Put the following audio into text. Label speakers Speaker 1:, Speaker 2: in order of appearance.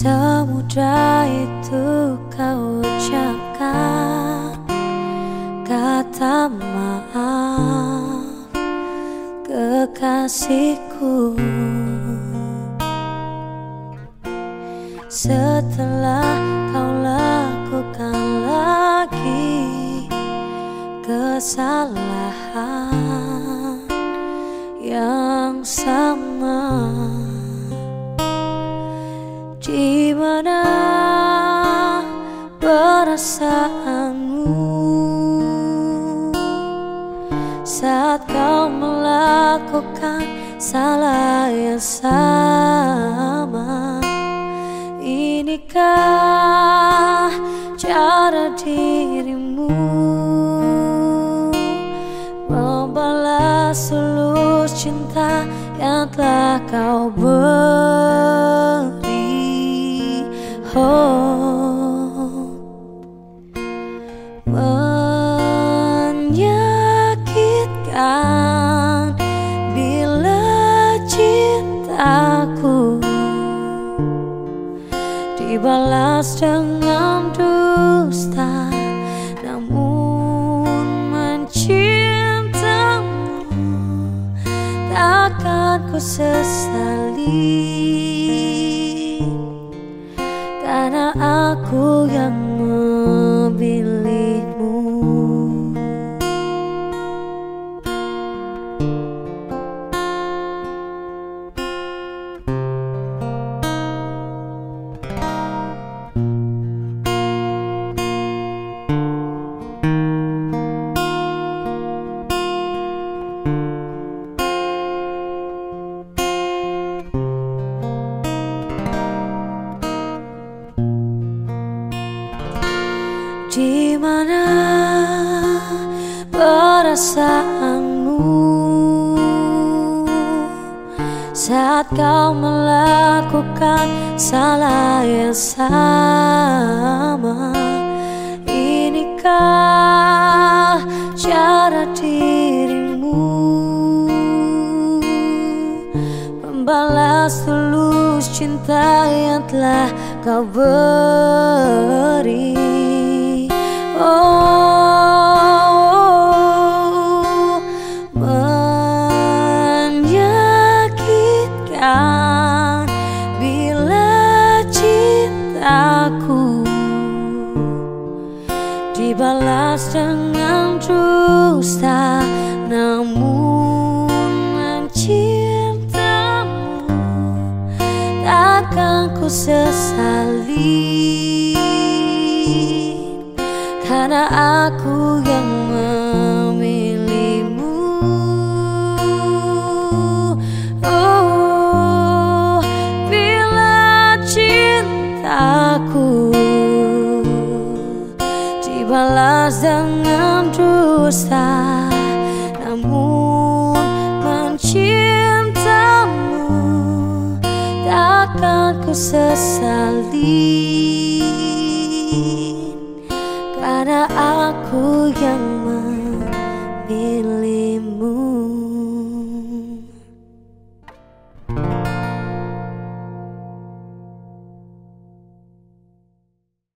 Speaker 1: Semudah itu kau ucapkan Kata maaf Kekasihku. Setelah kau lakukan lagi Kesalahan Yang sama perasaanmu saat kau melakukan salah yang sama? Inikah cara dirimu membalas seluruh cinta yang telah kau beri? oh menyakitkan bila cintaku dibalas dengan dusta namun mencintamu takkan ku sesali. Karena aku yang Di mana perasaanmu saat kau melakukan salah yang sama? Inikah cara dirimu membalas tulus cinta yang telah kau beri? Cintaku dibalas dengan dusta, karena aku yang memilihmu? Oh bila cintaku dibalas dengan dusta namun mencintamu takkan ku sesali karena aku yang